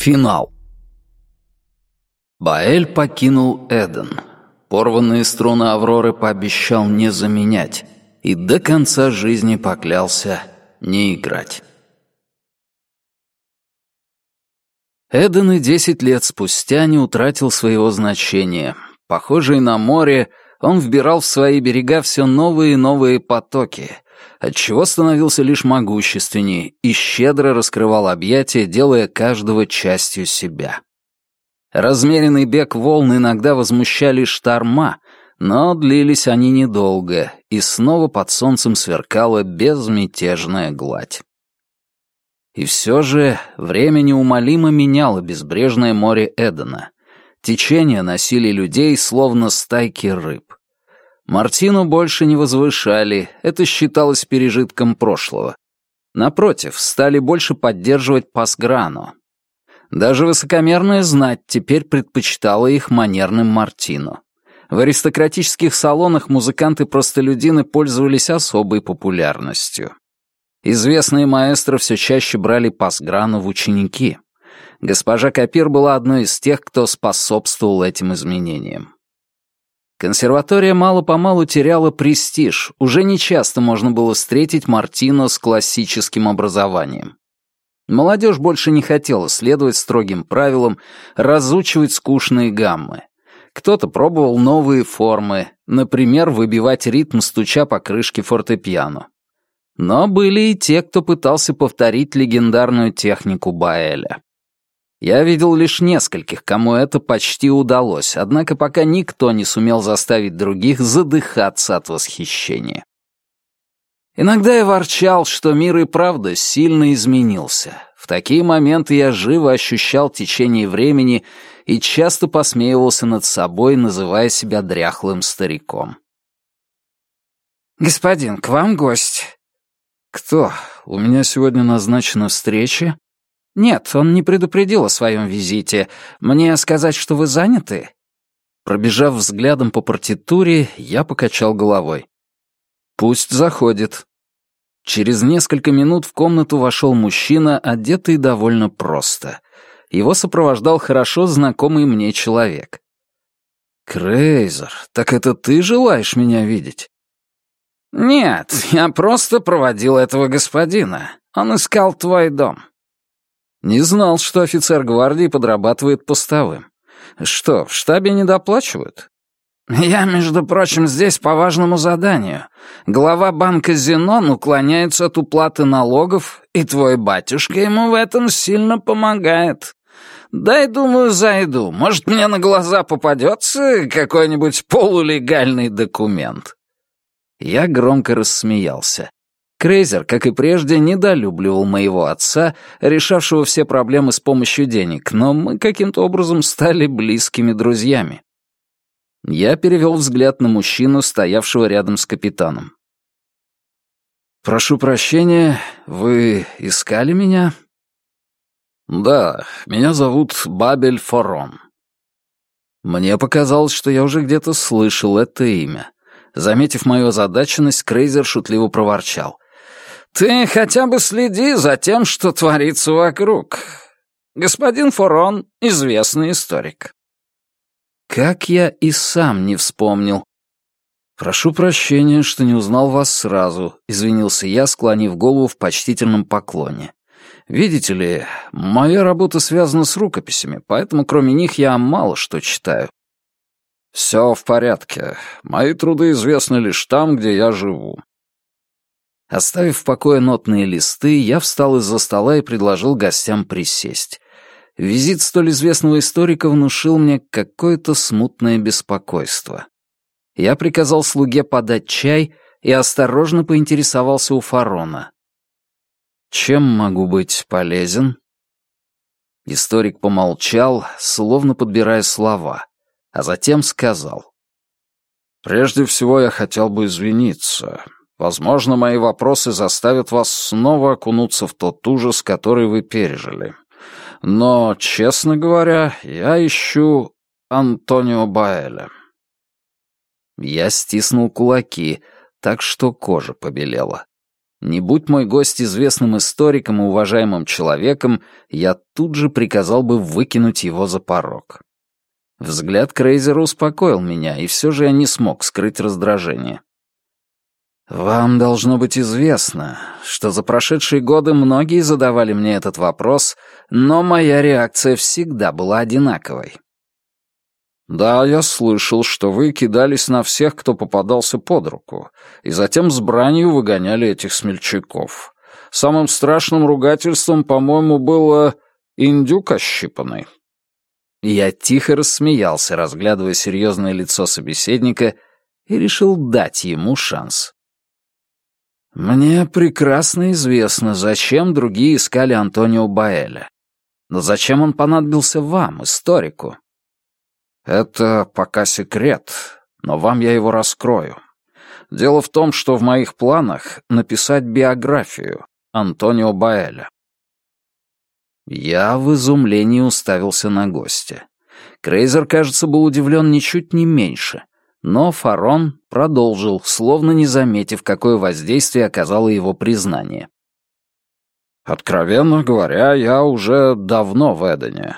Финал. Баэль покинул Эден. Порванные струны Авроры пообещал не заменять и до конца жизни поклялся не играть. Эден и десять лет спустя не утратил своего значения. Похожий на море, он вбирал в свои берега все новые и новые потоки, отчего становился лишь могущественнее и щедро раскрывал объятия, делая каждого частью себя. Размеренный бег волн иногда возмущали шторма, но длились они недолго, и снова под солнцем сверкала безмятежная гладь. И все же время неумолимо меняло безбрежное море Эдена. Течения носили людей, словно стайки рыб. Мартину больше не возвышали, это считалось пережитком прошлого. Напротив, стали больше поддерживать Пасграну. Даже высокомерная знать теперь предпочитала их манерным Мартину. В аристократических салонах музыканты-простолюдины пользовались особой популярностью. Известные маэстро все чаще брали Пасграну в ученики. Госпожа Капир была одной из тех, кто способствовал этим изменениям. Консерватория мало-помалу теряла престиж, уже нечасто можно было встретить Мартино с классическим образованием. Молодежь больше не хотела следовать строгим правилам, разучивать скучные гаммы. Кто-то пробовал новые формы, например, выбивать ритм, стуча по крышке фортепиано. Но были и те, кто пытался повторить легендарную технику Баэля. Я видел лишь нескольких, кому это почти удалось, однако пока никто не сумел заставить других задыхаться от восхищения. Иногда я ворчал, что мир и правда сильно изменился. В такие моменты я живо ощущал течение времени и часто посмеивался над собой, называя себя дряхлым стариком. «Господин, к вам гость». «Кто? У меня сегодня назначена встреча?» «Нет, он не предупредил о своем визите. Мне сказать, что вы заняты?» Пробежав взглядом по партитуре, я покачал головой. «Пусть заходит». Через несколько минут в комнату вошел мужчина, одетый довольно просто. Его сопровождал хорошо знакомый мне человек. «Крейзер, так это ты желаешь меня видеть?» «Нет, я просто проводил этого господина. Он искал твой дом». Не знал, что офицер гвардии подрабатывает постовым. Что, в штабе не доплачивают? Я, между прочим, здесь по важному заданию. Глава банка Зенон уклоняется от уплаты налогов, и твой батюшка ему в этом сильно помогает. Дай, думаю, зайду. Может, мне на глаза попадется какой-нибудь полулегальный документ. Я громко рассмеялся. Крейзер, как и прежде, недолюбливал моего отца, решавшего все проблемы с помощью денег, но мы каким-то образом стали близкими друзьями. Я перевел взгляд на мужчину, стоявшего рядом с капитаном. «Прошу прощения, вы искали меня?» «Да, меня зовут Бабель Форон». Мне показалось, что я уже где-то слышал это имя. Заметив мою озадаченность, Крейзер шутливо проворчал. Ты хотя бы следи за тем, что творится вокруг. Господин Форон — известный историк». Как я и сам не вспомнил. «Прошу прощения, что не узнал вас сразу», — извинился я, склонив голову в почтительном поклоне. «Видите ли, моя работа связана с рукописями, поэтому кроме них я мало что читаю». «Все в порядке. Мои труды известны лишь там, где я живу. Оставив в покое нотные листы, я встал из-за стола и предложил гостям присесть. Визит столь известного историка внушил мне какое-то смутное беспокойство. Я приказал слуге подать чай и осторожно поинтересовался у Фарона. «Чем могу быть полезен?» Историк помолчал, словно подбирая слова, а затем сказал. «Прежде всего я хотел бы извиниться. Возможно, мои вопросы заставят вас снова окунуться в тот ужас, который вы пережили. Но, честно говоря, я ищу Антонио Баэля». Я стиснул кулаки, так что кожа побелела. Не будь мой гость известным историком и уважаемым человеком, я тут же приказал бы выкинуть его за порог. Взгляд Крейзера успокоил меня, и все же я не смог скрыть раздражение. Вам должно быть известно, что за прошедшие годы многие задавали мне этот вопрос, но моя реакция всегда была одинаковой. «Да, я слышал, что вы кидались на всех, кто попадался под руку, и затем с бранью выгоняли этих смельчаков. Самым страшным ругательством, по-моему, было «индюк ощипанный». Я тихо рассмеялся, разглядывая серьезное лицо собеседника, и решил дать ему шанс. Мне прекрасно известно, зачем другие искали Антонио Баэля. Но зачем он понадобился вам, историку? Это пока секрет, но вам я его раскрою. Дело в том, что в моих планах написать биографию Антонио Баэля. Я в изумлении уставился на гостя. Крейзер, кажется, был удивлен ничуть не меньше. Но Фарон продолжил, словно не заметив, какое воздействие оказало его признание. «Откровенно говоря, я уже давно в Эдене.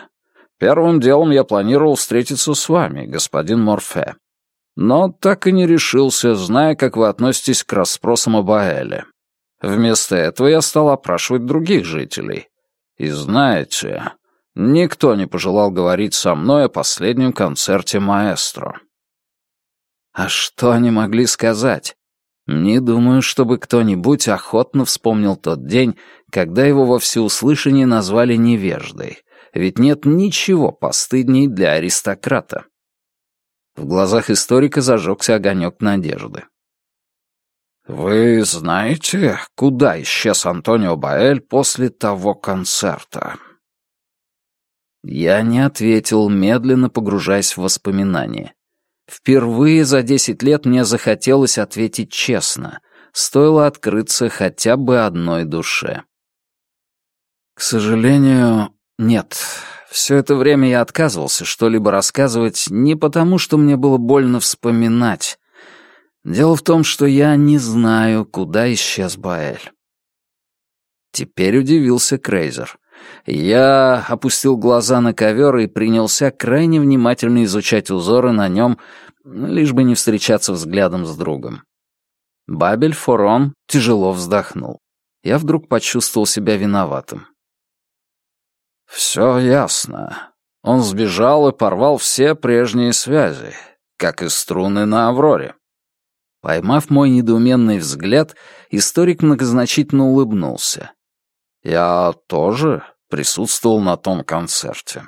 Первым делом я планировал встретиться с вами, господин Морфе. Но так и не решился, зная, как вы относитесь к расспросам об Аэле. Вместо этого я стал опрашивать других жителей. И знаете, никто не пожелал говорить со мной о последнем концерте маэстро. А что они могли сказать? Не думаю, чтобы кто-нибудь охотно вспомнил тот день, когда его во всеуслышание назвали невеждой, ведь нет ничего постыдней для аристократа. В глазах историка зажегся огонек надежды. «Вы знаете, куда исчез Антонио Баэль после того концерта?» Я не ответил, медленно погружаясь в воспоминания. Впервые за десять лет мне захотелось ответить честно. Стоило открыться хотя бы одной душе. К сожалению, нет. Все это время я отказывался что-либо рассказывать не потому, что мне было больно вспоминать. Дело в том, что я не знаю, куда исчез Баэль. Теперь удивился Крейзер. Я опустил глаза на ковер и принялся крайне внимательно изучать узоры на нем, лишь бы не встречаться взглядом с другом. Бабель Форон тяжело вздохнул. Я вдруг почувствовал себя виноватым. «Все ясно. Он сбежал и порвал все прежние связи, как и струны на Авроре». Поймав мой недоуменный взгляд, историк многозначительно улыбнулся. «Я тоже присутствовал на том концерте».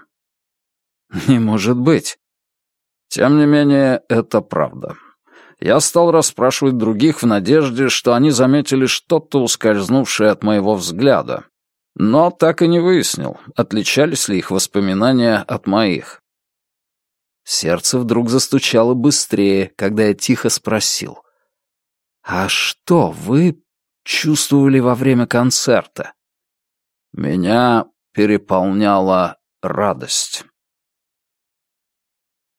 «Не может быть». «Тем не менее, это правда. Я стал расспрашивать других в надежде, что они заметили что-то ускользнувшее от моего взгляда, но так и не выяснил, отличались ли их воспоминания от моих. Сердце вдруг застучало быстрее, когда я тихо спросил. «А что вы чувствовали во время концерта?» Меня переполняла радость.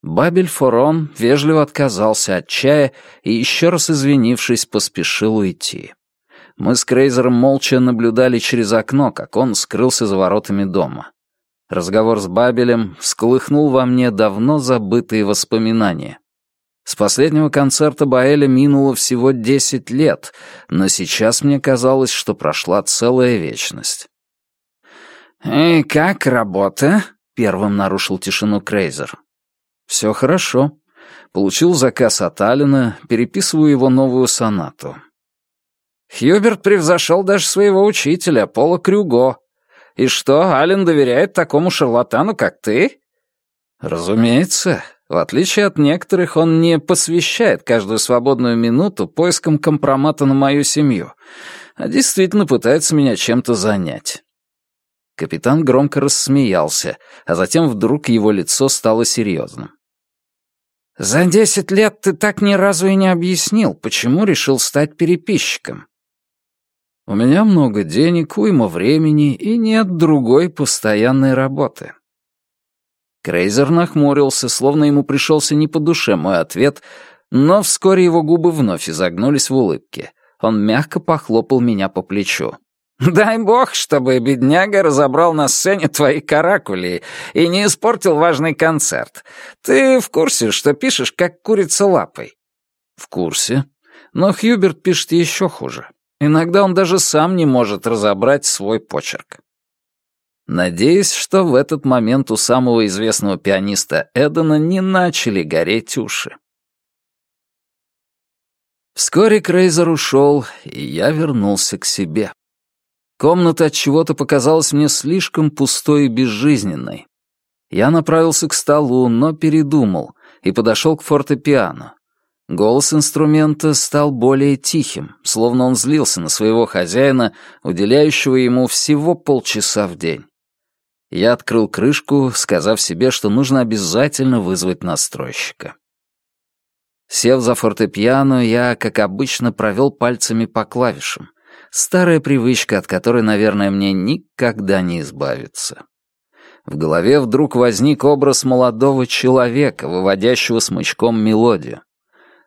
Бабель Форон вежливо отказался от чая и, еще раз извинившись, поспешил уйти. Мы с Крейзером молча наблюдали через окно, как он скрылся за воротами дома. Разговор с Бабелем всколыхнул во мне давно забытые воспоминания. С последнего концерта Баэля минуло всего десять лет, но сейчас мне казалось, что прошла целая вечность. «И как работа?» — первым нарушил тишину Крейзер. «Все хорошо. Получил заказ от Алина, переписываю его новую сонату». Хьюберт превзошел даже своего учителя, Пола Крюго. И что, Ален доверяет такому шарлатану, как ты? Разумеется. В отличие от некоторых, он не посвящает каждую свободную минуту поискам компромата на мою семью, а действительно пытается меня чем-то занять. Капитан громко рассмеялся, а затем вдруг его лицо стало серьезным. «За десять лет ты так ни разу и не объяснил, почему решил стать переписчиком». «У меня много денег, уйма времени и нет другой постоянной работы». Крейзер нахмурился, словно ему пришелся не по душе мой ответ, но вскоре его губы вновь изогнулись в улыбке. Он мягко похлопал меня по плечу. «Дай бог, чтобы бедняга разобрал на сцене твои каракули и не испортил важный концерт. Ты в курсе, что пишешь как курица лапой?» «В курсе. Но Хьюберт пишет еще хуже. Иногда он даже сам не может разобрать свой почерк». Надеюсь, что в этот момент у самого известного пианиста Эдена не начали гореть уши. Вскоре Крейзер ушел, и я вернулся к себе. Комната от чего-то показалась мне слишком пустой и безжизненной. Я направился к столу, но передумал и подошел к фортепиано. Голос инструмента стал более тихим, словно он злился на своего хозяина, уделяющего ему всего полчаса в день. Я открыл крышку, сказав себе, что нужно обязательно вызвать настройщика. Сев за фортепиано, я, как обычно, провел пальцами по клавишам. Старая привычка, от которой, наверное, мне никогда не избавиться. В голове вдруг возник образ молодого человека, выводящего смычком мелодию.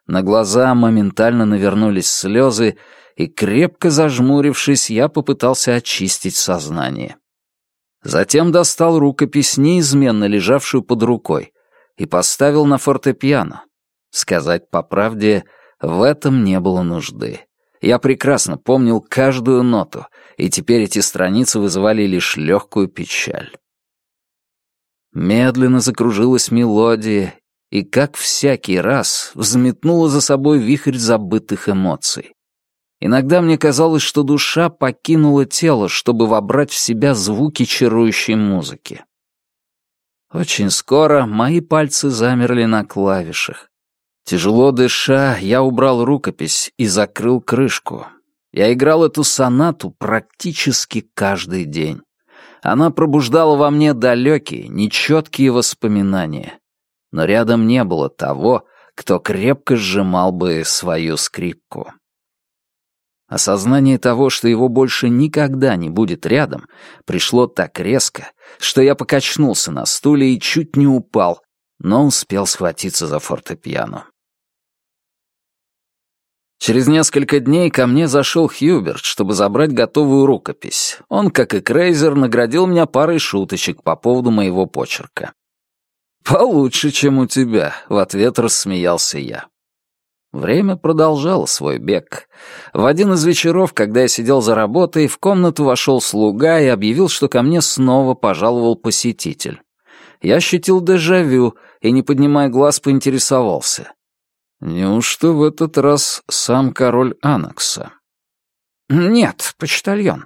На глаза моментально навернулись слезы, и, крепко зажмурившись, я попытался очистить сознание. Затем достал рукопись, неизменно лежавшую под рукой, и поставил на фортепиано. Сказать по правде, в этом не было нужды. Я прекрасно помнил каждую ноту, и теперь эти страницы вызывали лишь легкую печаль. Медленно закружилась мелодия, и, как всякий раз, взметнула за собой вихрь забытых эмоций. Иногда мне казалось, что душа покинула тело, чтобы вобрать в себя звуки чарующей музыки. Очень скоро мои пальцы замерли на клавишах. Тяжело дыша, я убрал рукопись и закрыл крышку. Я играл эту сонату практически каждый день. Она пробуждала во мне далекие, нечеткие воспоминания. Но рядом не было того, кто крепко сжимал бы свою скрипку. Осознание того, что его больше никогда не будет рядом, пришло так резко, что я покачнулся на стуле и чуть не упал, но успел схватиться за фортепиано. Через несколько дней ко мне зашел Хьюберт, чтобы забрать готовую рукопись. Он, как и Крейзер, наградил меня парой шуточек по поводу моего почерка. «Получше, чем у тебя», — в ответ рассмеялся я. Время продолжало свой бег. В один из вечеров, когда я сидел за работой, в комнату вошел слуга и объявил, что ко мне снова пожаловал посетитель. Я ощутил дежавю и, не поднимая глаз, поинтересовался. Неужто в этот раз сам король Анакса? Нет, почтальон.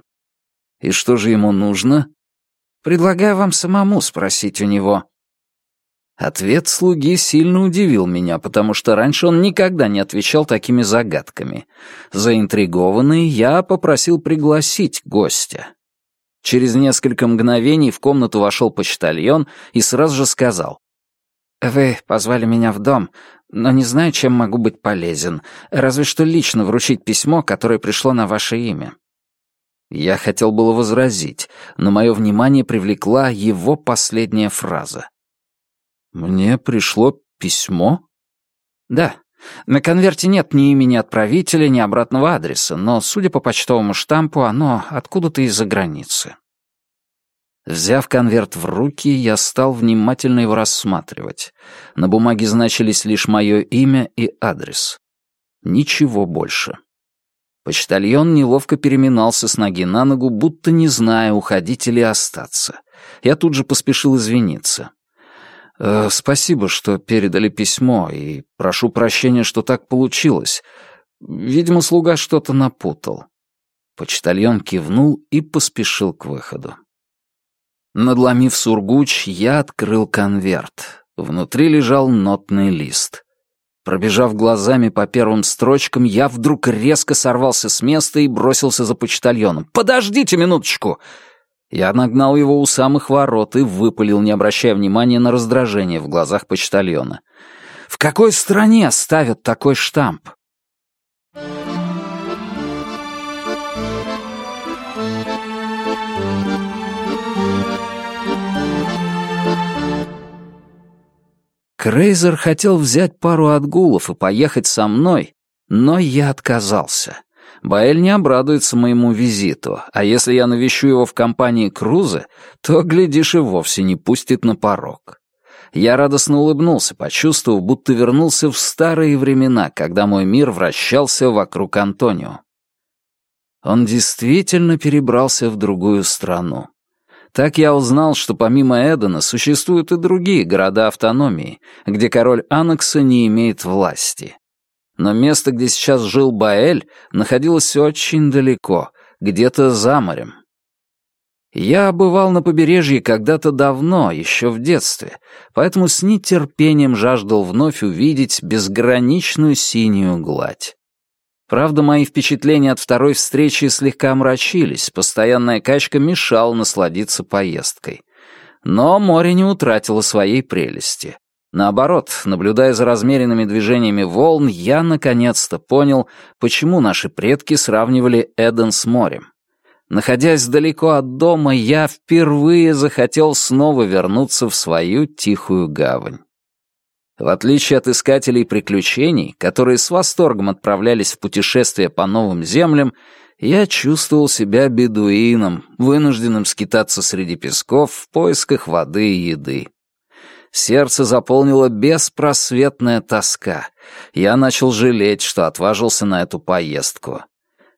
И что же ему нужно? Предлагаю вам самому спросить у него. Ответ слуги сильно удивил меня, потому что раньше он никогда не отвечал такими загадками. Заинтригованный, я попросил пригласить гостя. Через несколько мгновений в комнату вошел почтальон и сразу же сказал. «Вы позвали меня в дом, но не знаю, чем могу быть полезен, разве что лично вручить письмо, которое пришло на ваше имя». Я хотел было возразить, но мое внимание привлекла его последняя фраза. «Мне пришло письмо?» «Да. На конверте нет ни имени отправителя, ни обратного адреса, но, судя по почтовому штампу, оно откуда-то из-за границы». Взяв конверт в руки, я стал внимательно его рассматривать. На бумаге значились лишь мое имя и адрес. Ничего больше. Почтальон неловко переминался с ноги на ногу, будто не зная, уходить или остаться. Я тут же поспешил извиниться. «Э, «Спасибо, что передали письмо, и прошу прощения, что так получилось. Видимо, слуга что-то напутал». Почтальон кивнул и поспешил к выходу. Надломив сургуч, я открыл конверт. Внутри лежал нотный лист. Пробежав глазами по первым строчкам, я вдруг резко сорвался с места и бросился за почтальоном. «Подождите минуточку!» Я нагнал его у самых ворот и выпалил, не обращая внимания на раздражение в глазах почтальона. «В какой стране ставят такой штамп?» Крейзер хотел взять пару отгулов и поехать со мной, но я отказался. Баэль не обрадуется моему визиту, а если я навещу его в компании Круза, то, глядишь, и вовсе не пустит на порог. Я радостно улыбнулся, почувствовав, будто вернулся в старые времена, когда мой мир вращался вокруг Антонио. Он действительно перебрался в другую страну. Так я узнал, что помимо Эдена существуют и другие города автономии, где король Анакса не имеет власти. Но место, где сейчас жил Баэль, находилось очень далеко, где-то за морем. Я бывал на побережье когда-то давно, еще в детстве, поэтому с нетерпением жаждал вновь увидеть безграничную синюю гладь. Правда, мои впечатления от второй встречи слегка омрачились, постоянная качка мешала насладиться поездкой. Но море не утратило своей прелести. Наоборот, наблюдая за размеренными движениями волн, я наконец-то понял, почему наши предки сравнивали Эден с морем. Находясь далеко от дома, я впервые захотел снова вернуться в свою тихую гавань. В отличие от искателей приключений, которые с восторгом отправлялись в путешествие по новым землям, я чувствовал себя бедуином, вынужденным скитаться среди песков в поисках воды и еды. Сердце заполнила беспросветная тоска. Я начал жалеть, что отважился на эту поездку.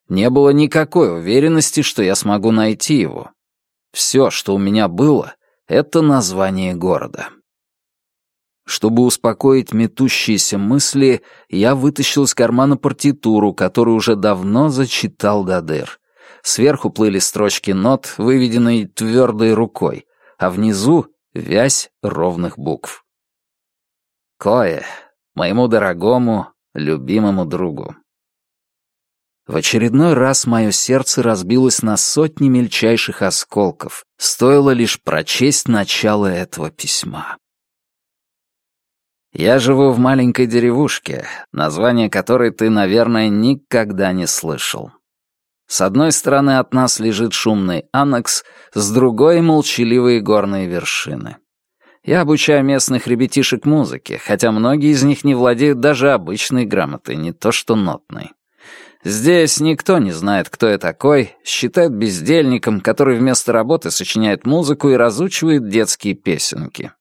Не было никакой уверенности, что я смогу найти его. Все, что у меня было, — это название города. Чтобы успокоить метущиеся мысли, я вытащил из кармана партитуру, которую уже давно зачитал до дыр. Сверху плыли строчки нот, выведенные твердой рукой, а внизу вязь ровных букв. Кое, моему дорогому, любимому другу. В очередной раз мое сердце разбилось на сотни мельчайших осколков, стоило лишь прочесть начало этого письма. Я живу в маленькой деревушке, название которой ты, наверное, никогда не слышал. С одной стороны от нас лежит шумный аннекс, с другой — молчаливые горные вершины. Я обучаю местных ребятишек музыке, хотя многие из них не владеют даже обычной грамотой, не то что нотной. Здесь никто не знает, кто я такой, считает бездельником, который вместо работы сочиняет музыку и разучивает детские песенки.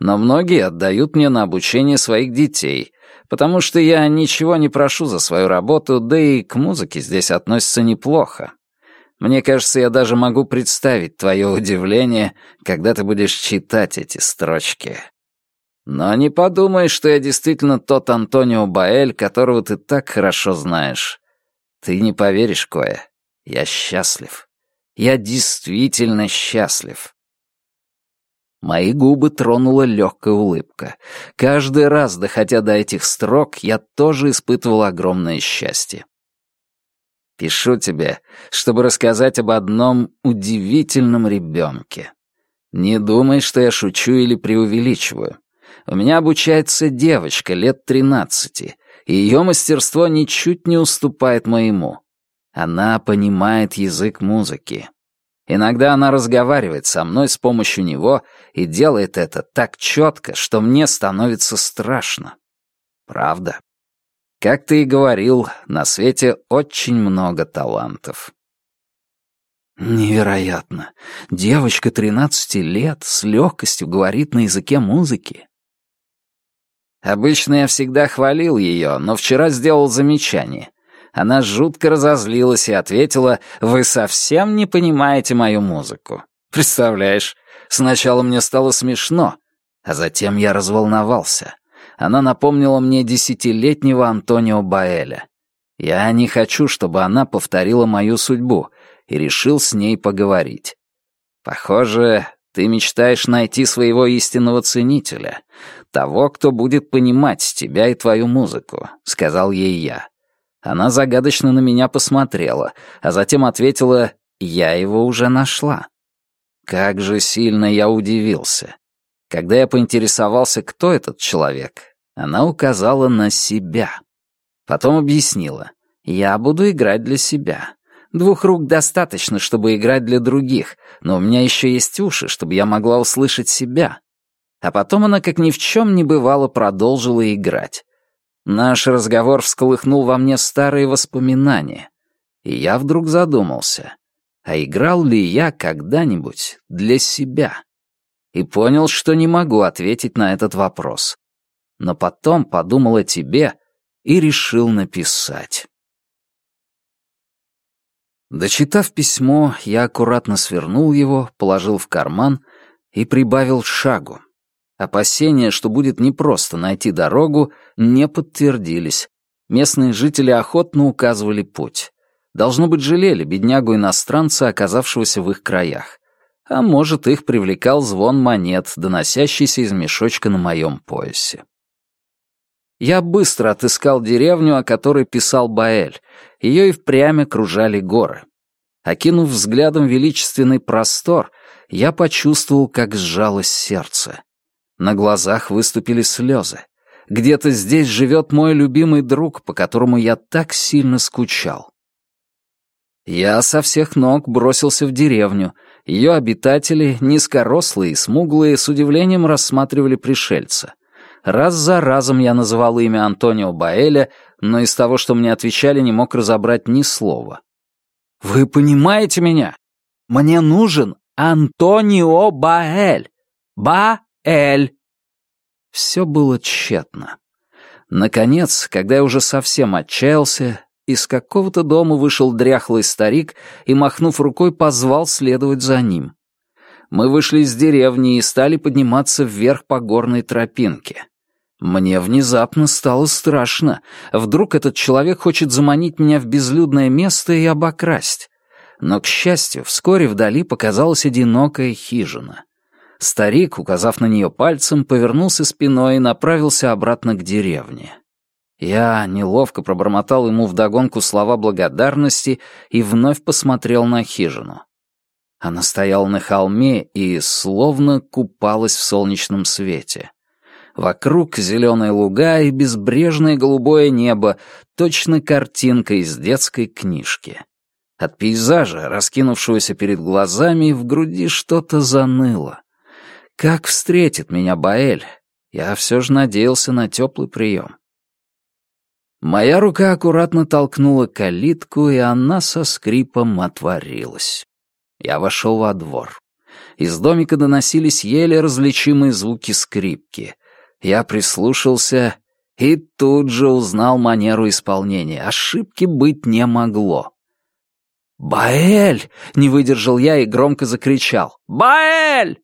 Но многие отдают мне на обучение своих детей, потому что я ничего не прошу за свою работу, да и к музыке здесь относятся неплохо. Мне кажется, я даже могу представить твое удивление, когда ты будешь читать эти строчки. Но не подумай, что я действительно тот Антонио Баэль, которого ты так хорошо знаешь. Ты не поверишь, Кое. Я счастлив. Я действительно счастлив. Мои губы тронула легкая улыбка. Каждый раз, доходя до этих строк, я тоже испытывал огромное счастье. Пишу тебе, чтобы рассказать об одном удивительном ребенке. Не думай, что я шучу или преувеличиваю. У меня обучается девочка лет тринадцати, и ее мастерство ничуть не уступает моему. Она понимает язык музыки. Иногда она разговаривает со мной с помощью него и делает это так четко, что мне становится страшно. Правда. Как ты и говорил, на свете очень много талантов. Невероятно. Девочка 13 лет с легкостью говорит на языке музыки. Обычно я всегда хвалил ее, но вчера сделал замечание. Она жутко разозлилась и ответила, «Вы совсем не понимаете мою музыку». Представляешь, сначала мне стало смешно, а затем я разволновался. Она напомнила мне десятилетнего Антонио Баэля. Я не хочу, чтобы она повторила мою судьбу, и решил с ней поговорить. Похоже, ты мечтаешь найти своего истинного ценителя, того, кто будет понимать тебя и твою музыку», — сказал ей я. Она загадочно на меня посмотрела, а затем ответила «Я его уже нашла». Как же сильно я удивился. Когда я поинтересовался, кто этот человек, она указала на себя. Потом объяснила «Я буду играть для себя. Двух рук достаточно, чтобы играть для других, но у меня еще есть уши, чтобы я могла услышать себя». А потом она, как ни в чем не бывало, продолжила играть. Наш разговор всколыхнул во мне старые воспоминания. И я вдруг задумался, а играл ли я когда-нибудь для себя? И понял, что не могу ответить на этот вопрос. Но потом подумал о тебе и решил написать. Дочитав письмо, я аккуратно свернул его, положил в карман и прибавил шагу. Опасения, что будет непросто найти дорогу, не подтвердились. Местные жители охотно указывали путь. Должно быть, жалели беднягу-иностранца, оказавшегося в их краях. А может, их привлекал звон монет, доносящийся из мешочка на моем поясе. Я быстро отыскал деревню, о которой писал Баэль. Ее и впрямь окружали горы. Окинув взглядом величественный простор, я почувствовал, как сжалось сердце. На глазах выступили слезы. Где-то здесь живет мой любимый друг, по которому я так сильно скучал. Я со всех ног бросился в деревню. Ее обитатели, низкорослые и смуглые, с удивлением рассматривали пришельца. Раз за разом я называл имя Антонио Баэля, но из того, что мне отвечали, не мог разобрать ни слова. «Вы понимаете меня? Мне нужен Антонио Баэль! Баэль!» Все было тщетно. Наконец, когда я уже совсем отчаялся, из какого-то дома вышел дряхлый старик и, махнув рукой, позвал следовать за ним. Мы вышли из деревни и стали подниматься вверх по горной тропинке. Мне внезапно стало страшно. Вдруг этот человек хочет заманить меня в безлюдное место и обокрасть. Но, к счастью, вскоре вдали показалась одинокая хижина. Старик, указав на нее пальцем, повернулся спиной и направился обратно к деревне. Я неловко пробормотал ему вдогонку слова благодарности и вновь посмотрел на хижину. Она стояла на холме и словно купалась в солнечном свете. Вокруг зеленые луга и безбрежное голубое небо, точно картинка из детской книжки. От пейзажа, раскинувшегося перед глазами, в груди что-то заныло. Как встретит меня Баэль? Я все же надеялся на теплый прием. Моя рука аккуратно толкнула калитку, и она со скрипом отворилась. Я вошел во двор. Из домика доносились еле различимые звуки скрипки. Я прислушался и тут же узнал манеру исполнения. Ошибки быть не могло. «Баэль!» — не выдержал я и громко закричал. «Баэль!»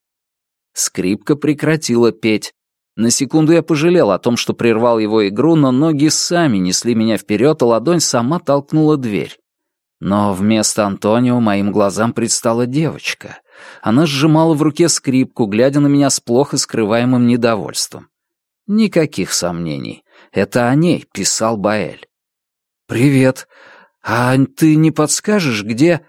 Скрипка прекратила петь. На секунду я пожалел о том, что прервал его игру, но ноги сами несли меня вперед, а ладонь сама толкнула дверь. Но вместо Антонио моим глазам предстала девочка. Она сжимала в руке скрипку, глядя на меня с плохо скрываемым недовольством. Никаких сомнений. Это о ней писал Баэль. «Привет. А ты не подскажешь, где...»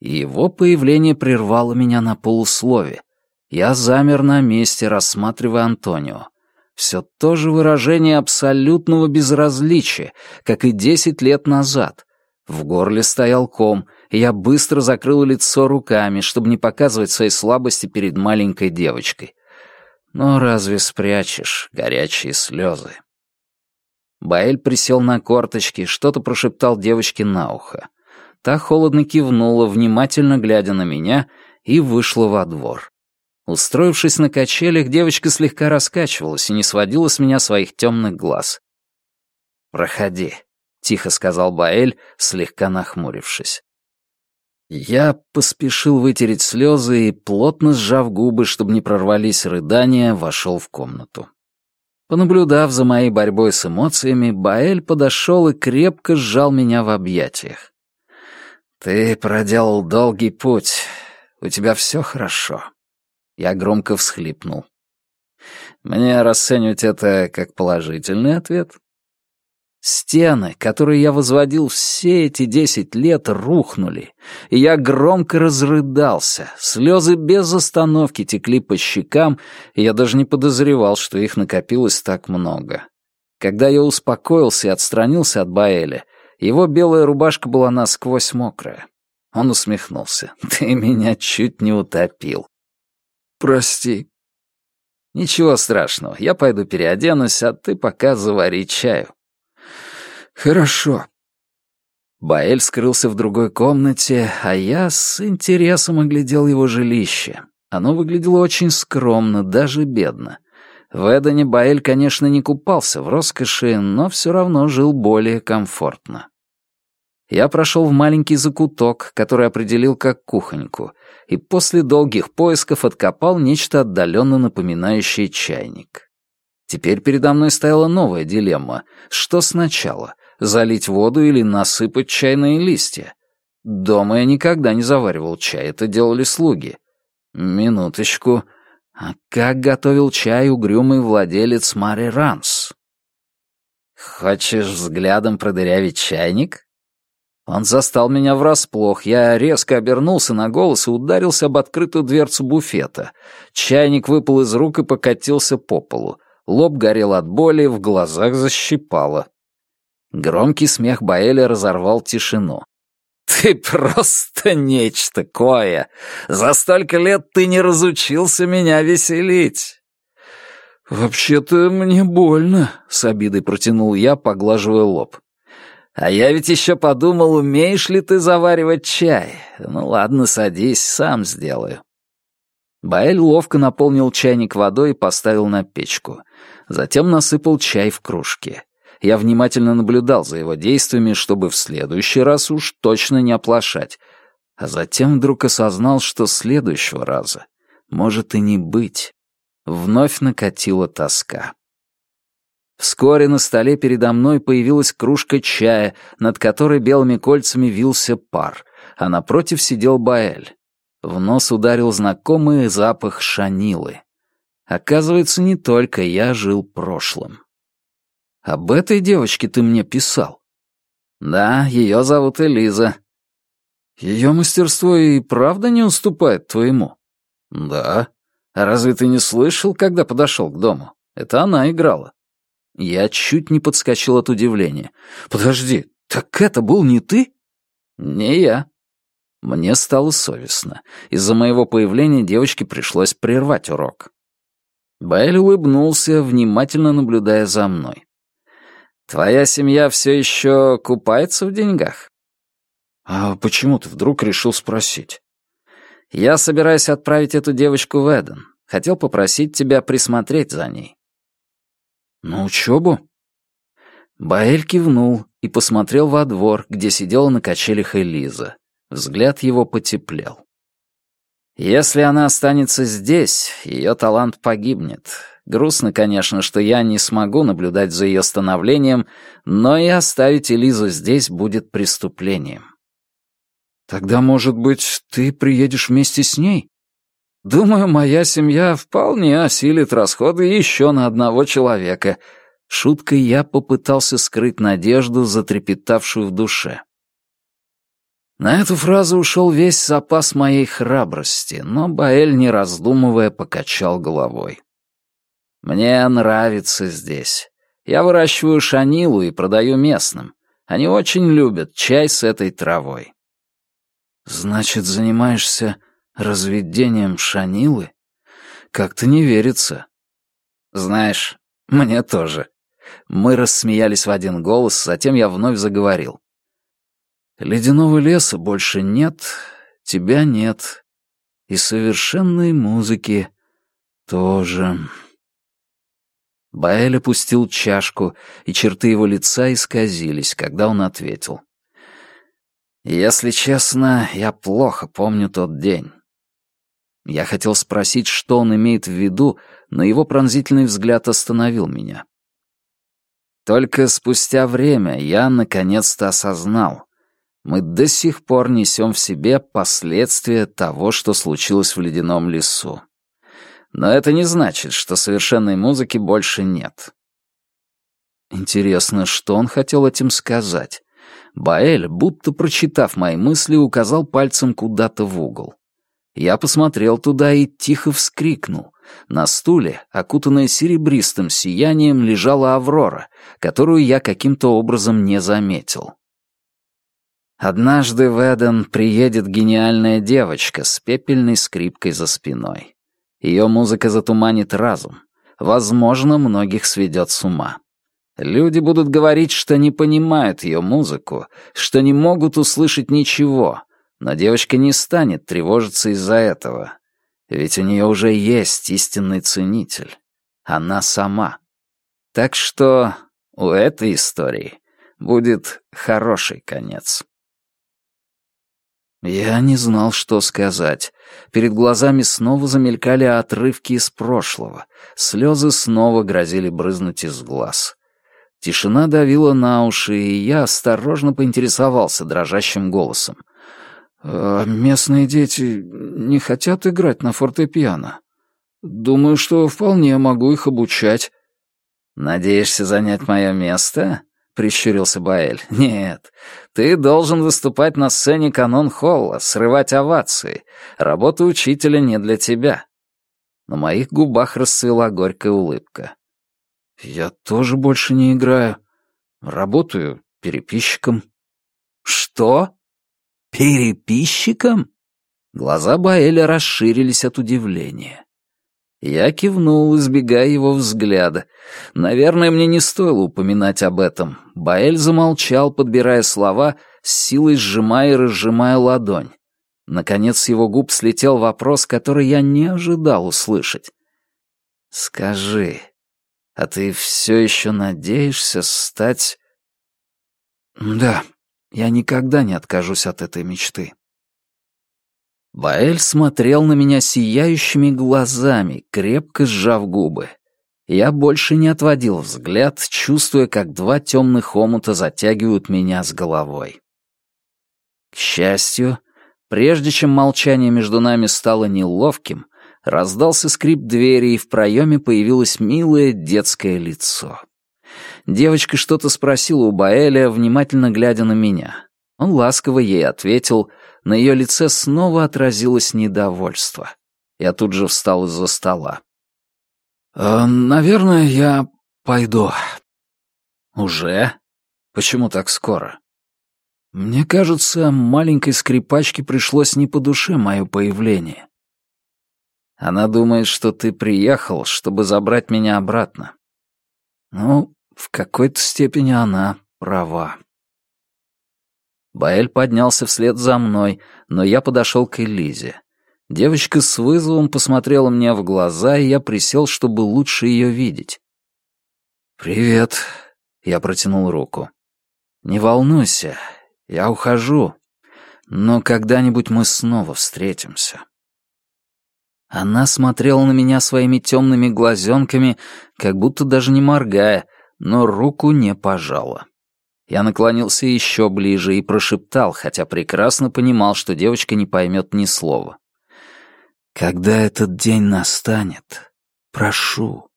Его появление прервало меня на полуслове. Я замер на месте, рассматривая Антонио. Все то же выражение абсолютного безразличия, как и десять лет назад. В горле стоял ком, и я быстро закрыл лицо руками, чтобы не показывать своей слабости перед маленькой девочкой. Но разве спрячешь горячие слезы? Баэль присел на корточки, что-то прошептал девочке на ухо. Та холодно кивнула, внимательно глядя на меня, и вышла во двор. Устроившись на качелях, девочка слегка раскачивалась и не сводила с меня своих темных глаз. «Проходи», — тихо сказал Баэль, слегка нахмурившись. Я поспешил вытереть слезы и, плотно сжав губы, чтобы не прорвались рыдания, вошел в комнату. Понаблюдав за моей борьбой с эмоциями, Баэль подошел и крепко сжал меня в объятиях. «Ты проделал долгий путь. У тебя все хорошо». Я громко всхлипнул. «Мне расценивать это как положительный ответ?» Стены, которые я возводил все эти десять лет, рухнули, и я громко разрыдался. Слезы без остановки текли по щекам, и я даже не подозревал, что их накопилось так много. Когда я успокоился и отстранился от Баэля, его белая рубашка была насквозь мокрая. Он усмехнулся. «Ты меня чуть не утопил». «Прости». «Ничего страшного, я пойду переоденусь, а ты пока завари чаю». «Хорошо». Баэль скрылся в другой комнате, а я с интересом оглядел его жилище. Оно выглядело очень скромно, даже бедно. В Эдоне Баэль, конечно, не купался в роскоши, но все равно жил более комфортно. Я прошел в маленький закуток, который определил как кухоньку, и после долгих поисков откопал нечто отдаленно напоминающее чайник. Теперь передо мной стояла новая дилемма. Что сначала, залить воду или насыпать чайные листья? Дома я никогда не заваривал чай, это делали слуги. Минуточку. А как готовил чай угрюмый владелец Мари Ранс? «Хочешь взглядом продырявить чайник?» Он застал меня врасплох. Я резко обернулся на голос и ударился об открытую дверцу буфета. Чайник выпал из рук и покатился по полу. Лоб горел от боли, в глазах защипало. Громкий смех Баэля разорвал тишину. «Ты просто нечто, Коя! За столько лет ты не разучился меня веселить!» «Вообще-то мне больно», — с обидой протянул я, поглаживая лоб. А я ведь еще подумал, умеешь ли ты заваривать чай. Ну ладно, садись, сам сделаю. Баэль ловко наполнил чайник водой и поставил на печку. Затем насыпал чай в кружке. Я внимательно наблюдал за его действиями, чтобы в следующий раз уж точно не оплошать. А затем вдруг осознал, что следующего раза может и не быть. Вновь накатила тоска. Вскоре на столе передо мной появилась кружка чая, над которой белыми кольцами вился пар, а напротив сидел Баэль. В нос ударил знакомый запах шанилы. Оказывается, не только я жил прошлым. Об этой девочке ты мне писал. Да, ее зовут Элиза. Ее мастерство и правда не уступает твоему? Да. А разве ты не слышал, когда подошел к дому? Это она играла. Я чуть не подскочил от удивления. «Подожди, так это был не ты?» «Не я». Мне стало совестно. Из-за моего появления девочке пришлось прервать урок. Байль улыбнулся, внимательно наблюдая за мной. «Твоя семья все еще купается в деньгах?» «А почему ты вдруг решил спросить?» «Я собираюсь отправить эту девочку в Эден. Хотел попросить тебя присмотреть за ней. «На учебу?» Баэль кивнул и посмотрел во двор, где сидела на качелях Элиза. Взгляд его потеплел. «Если она останется здесь, ее талант погибнет. Грустно, конечно, что я не смогу наблюдать за ее становлением, но и оставить Элизу здесь будет преступлением». «Тогда, может быть, ты приедешь вместе с ней?» Думаю, моя семья вполне осилит расходы еще на одного человека. Шуткой я попытался скрыть надежду, затрепетавшую в душе. На эту фразу ушел весь запас моей храбрости, но Баэль, не раздумывая, покачал головой. «Мне нравится здесь. Я выращиваю шанилу и продаю местным. Они очень любят чай с этой травой». «Значит, занимаешься Разведением Шанилы? Как-то не верится. Знаешь, мне тоже. Мы рассмеялись в один голос, затем я вновь заговорил. Ледяного леса больше нет, тебя нет. И совершенной музыки тоже. Баэль опустил чашку, и черты его лица исказились, когда он ответил. «Если честно, я плохо помню тот день. Я хотел спросить, что он имеет в виду, но его пронзительный взгляд остановил меня. Только спустя время я наконец-то осознал. Мы до сих пор несем в себе последствия того, что случилось в ледяном лесу. Но это не значит, что совершенной музыки больше нет. Интересно, что он хотел этим сказать? Баэль, будто прочитав мои мысли, указал пальцем куда-то в угол. Я посмотрел туда и тихо вскрикнул. На стуле, окутанная серебристым сиянием, лежала Аврора, которую я каким-то образом не заметил. Однажды в Эден приедет гениальная девочка с пепельной скрипкой за спиной. Ее музыка затуманит разум. Возможно, многих сведет с ума. Люди будут говорить, что не понимают ее музыку, что не могут услышать ничего, но девочка не станет тревожиться из-за этого. Ведь у нее уже есть истинный ценитель. Она сама. Так что у этой истории будет хороший конец. Я не знал, что сказать. Перед глазами снова замелькали отрывки из прошлого. Слезы снова грозили брызнуть из глаз. Тишина давила на уши, и я осторожно поинтересовался дрожащим голосом. «А местные дети не хотят играть на фортепиано. Думаю, что вполне могу их обучать». «Надеешься занять мое место?» — прищурился Баэль. «Нет, ты должен выступать на сцене канон-холла, срывать овации. Работа учителя не для тебя». На моих губах расцвела горькая улыбка. «Я тоже больше не играю. Работаю переписчиком». «Что? Переписчиком?» Глаза Баэля расширились от удивления. Я кивнул, избегая его взгляда. Наверное, мне не стоило упоминать об этом. Баэль замолчал, подбирая слова, с силой сжимая и разжимая ладонь. Наконец с его губ слетел вопрос, который я не ожидал услышать. «Скажи, а ты все еще надеешься стать...» «Да, я никогда не откажусь от этой мечты». Баэль смотрел на меня сияющими глазами, крепко сжав губы. Я больше не отводил взгляд, чувствуя, как два темных омута затягивают меня с головой. К счастью, прежде чем молчание между нами стало неловким, Раздался скрип двери, и в проеме появилось милое детское лицо. Девочка что-то спросила у Баэля, внимательно глядя на меня. Он ласково ей ответил, на ее лице снова отразилось недовольство. Я тут же встал из-за стола. «Э, «Наверное, я пойду». «Уже? Почему так скоро?» «Мне кажется, маленькой скрипачке пришлось не по душе мое появление. Она думает, что ты приехал, чтобы забрать меня обратно. Ну, в какой-то степени она права. Баэль поднялся вслед за мной, но я подошел к Элизе. Девочка с вызовом посмотрела мне в глаза, и я присел, чтобы лучше ее видеть. «Привет», — я протянул руку. «Не волнуйся, я ухожу, но когда-нибудь мы снова встретимся». Она смотрела на меня своими темными глазенками, как будто даже не моргая, но руку не пожала. Я наклонился еще ближе и прошептал, хотя прекрасно понимал, что девочка не поймет ни слова. «Когда этот день настанет, прошу,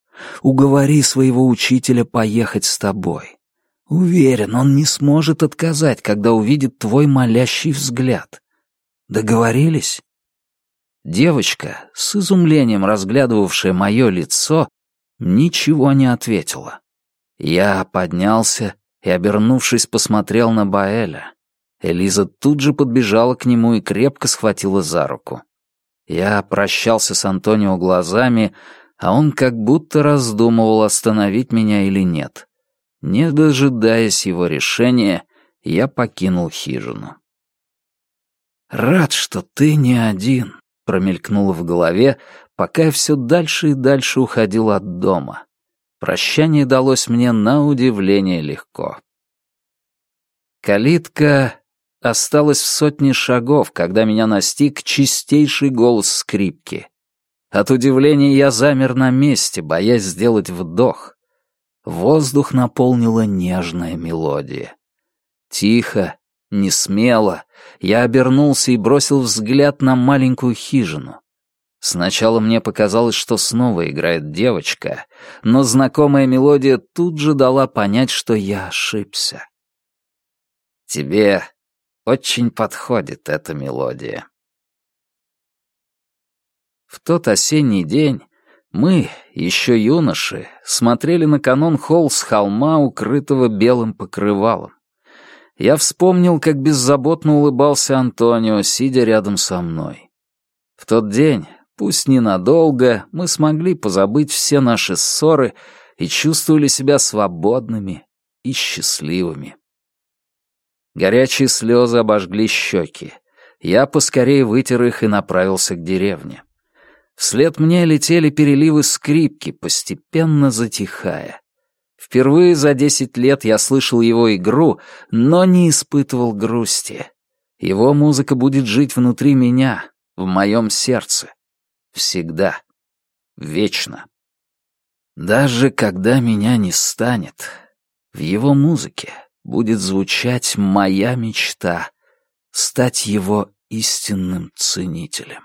уговори своего учителя поехать с тобой. Уверен, он не сможет отказать, когда увидит твой молящий взгляд. Договорились?» Девочка, с изумлением разглядывавшая мое лицо, ничего не ответила. Я поднялся и, обернувшись, посмотрел на Баэля. Элиза тут же подбежала к нему и крепко схватила за руку. Я прощался с Антонио глазами, а он как будто раздумывал, остановить меня или нет. Не дожидаясь его решения, я покинул хижину. «Рад, что ты не один», промелькнуло в голове, пока я все дальше и дальше уходил от дома. Прощание далось мне на удивление легко. Калитка осталась в сотне шагов, когда меня настиг чистейший голос скрипки. От удивления я замер на месте, боясь сделать вдох. Воздух наполнила нежная мелодия. Тихо, не смело, я обернулся и бросил взгляд на маленькую хижину. Сначала мне показалось, что снова играет девочка, но знакомая мелодия тут же дала понять, что я ошибся. Тебе очень подходит эта мелодия. В тот осенний день мы, еще юноши, смотрели на канон холл с холма, укрытого белым покрывалом я вспомнил, как беззаботно улыбался Антонио, сидя рядом со мной. В тот день, пусть ненадолго, мы смогли позабыть все наши ссоры и чувствовали себя свободными и счастливыми. Горячие слезы обожгли щеки. Я поскорее вытер их и направился к деревне. Вслед мне летели переливы скрипки, постепенно затихая. Впервые за десять лет я слышал его игру, но не испытывал грусти. Его музыка будет жить внутри меня, в моем сердце. Всегда. Вечно. Даже когда меня не станет, в его музыке будет звучать моя мечта — стать его истинным ценителем.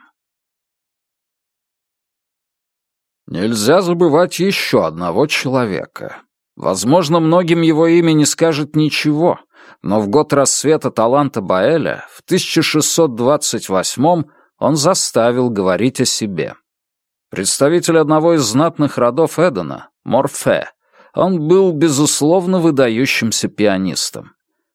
Нельзя забывать еще одного человека. Возможно, многим его имя не скажет ничего, но в год рассвета таланта Баэля, в 1628 он заставил говорить о себе. Представитель одного из знатных родов Эдена, Морфе, он был, безусловно, выдающимся пианистом.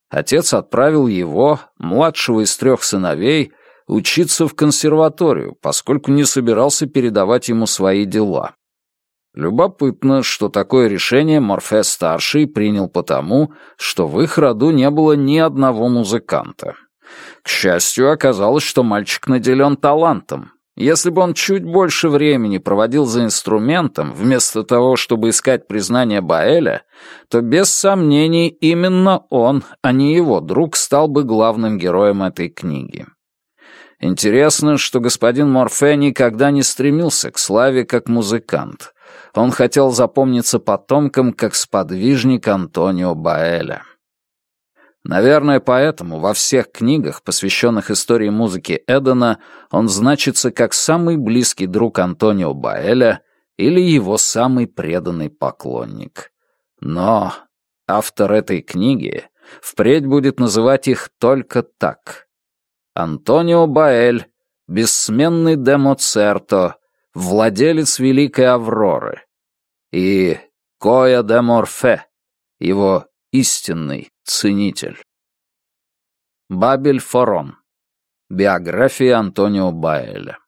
Отец отправил его, младшего из трех сыновей, учиться в консерваторию, поскольку не собирался передавать ему свои дела. Любопытно, что такое решение Морфе-старший принял потому, что в их роду не было ни одного музыканта. К счастью, оказалось, что мальчик наделен талантом. Если бы он чуть больше времени проводил за инструментом, вместо того, чтобы искать признание Баэля, то без сомнений именно он, а не его друг, стал бы главным героем этой книги. Интересно, что господин Морфе никогда не стремился к славе как музыкант. Он хотел запомниться потомкам как сподвижник Антонио Баэля. Наверное, поэтому во всех книгах, посвященных истории музыки Эдена, он значится как самый близкий друг Антонио Баэля или его самый преданный поклонник. Но автор этой книги впредь будет называть их только так Антонио Баэль, бессменный де Моцерто, владелец Великой Авроры, и Коя де Морфе, его истинный ценитель. Бабель Форон. Биография Антонио Баэля.